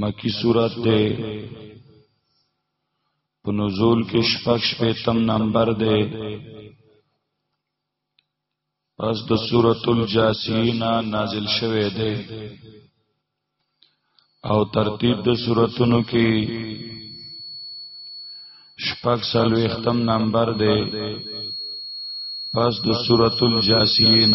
مکی صورت دے په نزول کې شپږ شپږم نمبر دی پس د سورۃ الجاسین نازل شوه دی او ترتیب د سوراتونو کې شپږ سالو ختم نمبر دی پس د سورۃ الجاسین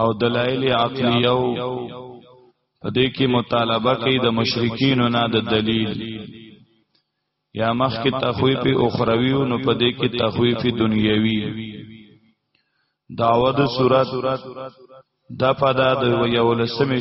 او دلایل عقلیه او دې کې مطالبه کوي د مشرکین نه د دلیل یا مخ کې تخویف اخروی او نو په دې کې تخویف دنیوي داود صورت د پدا د یولسمې